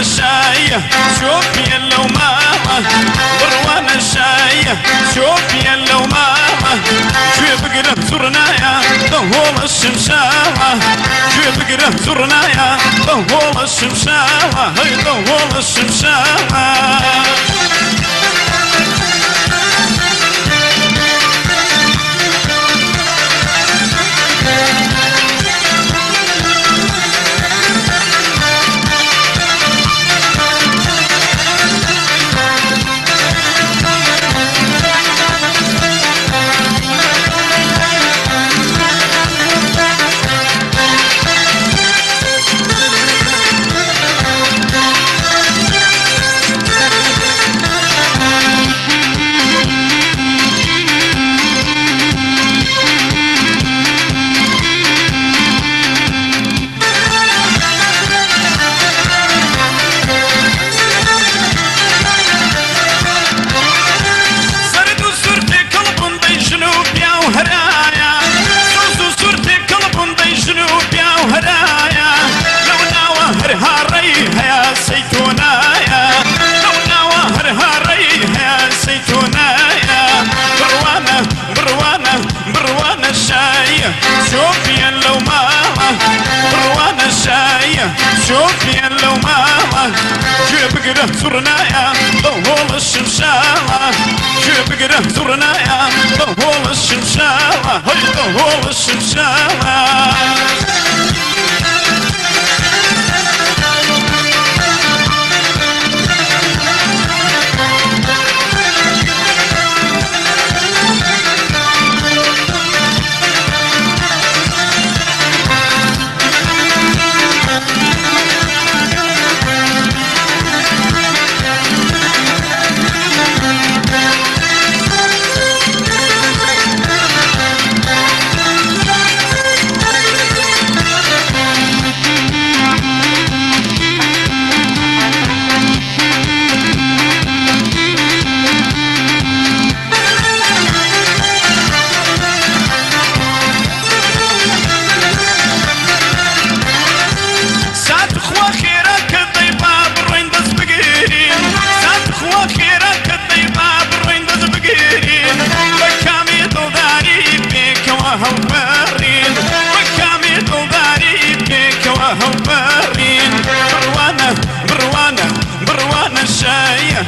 الشاية شوف يلا وماما. بروان الشاية شوف يلا وماما. شوي بقرب زرنا يا الشمشاوة. شوي بقرب زرنا يا الشمشاوة. هي طهول الشمشاوة. الشاي شوفي لو ماما جيب قره زرنايا طول الشمشاوة جيب قره زرنايا طول الشمشاوة هي طول الشمشاوة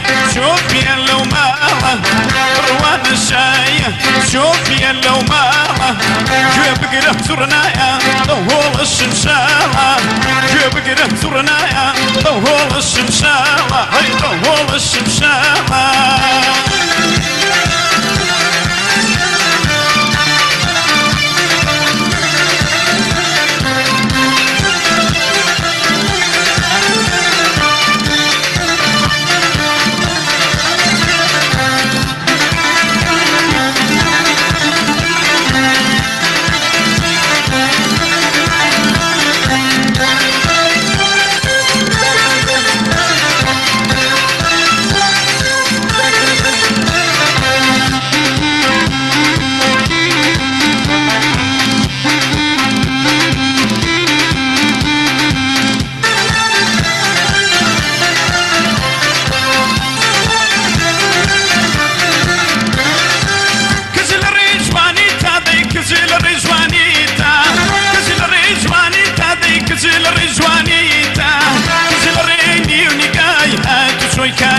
الشاي شوفي لو ماما بروانة الشاي. شوفي لو ماما جيب قره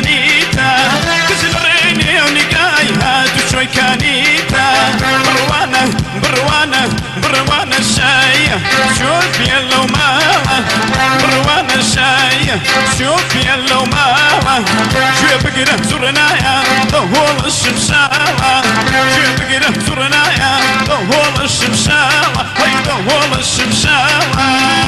كانيتا. كزل الريني ونقاي هاتو شوي كانيتا بروانة بروانة بروانة الشاي شوفي لو ماما بروانة الشاي شوفي لو ماما جيب قره زرنايا طول الشمساوة جيب قره زرنايا طول الشمساوة هي طول الشمساوة